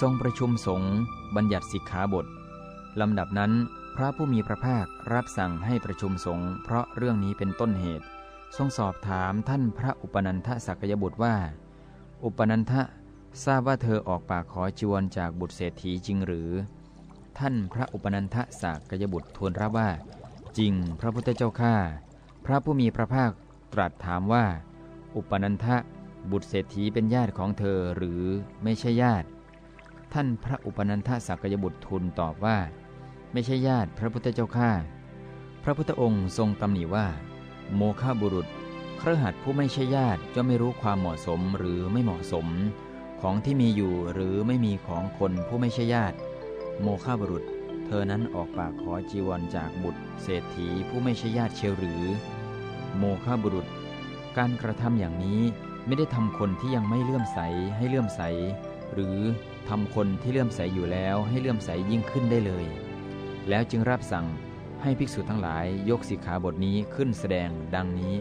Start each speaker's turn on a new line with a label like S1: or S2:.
S1: ทรงประชุมสงฆ์บัญญัติสิกขาบทลำดับนั้น พระผู้มีพระภาครับสั่งให้ประชุมสงฆ์เพราะเรื่องนี้เป็นต้นเหตุ ทรงสอบถามท่านพระอุปนันทสักยบุตรว่า อุปนันทะทราบว่าเธอออกปากขอจีวรจากบุตรเศรษฐีจริงหรือ ท่านพระอุปนันทสักยบุตรทูลรับว่า จริงพระพุทธเจ้าข้าพระผู้มีพระภาคตรัสถามว่า อุปนันทะบุตรเศรษฐีเป็นญาติของเธอหรือไม่ใช่ญาติ ท่านพระอุปนันทสักยบุตรทูลตอบว่า ไม่ใช่ญาติพระพุทธเจ้าข้าพระพุทธองค์ทรงตำหนิว่า โมฆะบุรุษเครือหัดผู้ไม่ใช่ญาติจะไม่รู้ความเหมาะสมหรือไม่เหมาะสม ของที่มีอยู่หรือไม่มีของคนผู้ไม่ใช่ญาติ โมฆะบุรุษ เธอนั้นออกปากขอจีวรจากบุตร เศรษฐีผู้ไม่ใช่ญาติเชียวหรือ โมฆะบุรุษ การกระทำอย่างนี้ไม่ได้ทำคนที่ยังไม่เลื่อมใสให้เลื่อมใส หรือทำคนที่เลื่อมใสอยู่แล้วให้เลื่อมใสยิ่งขึ้นได้เลย แล้วจึงรับสั่งให้ภิกษุทั้งหลายยกสิกขาบทนี้ขึ้นแสดงดังนี้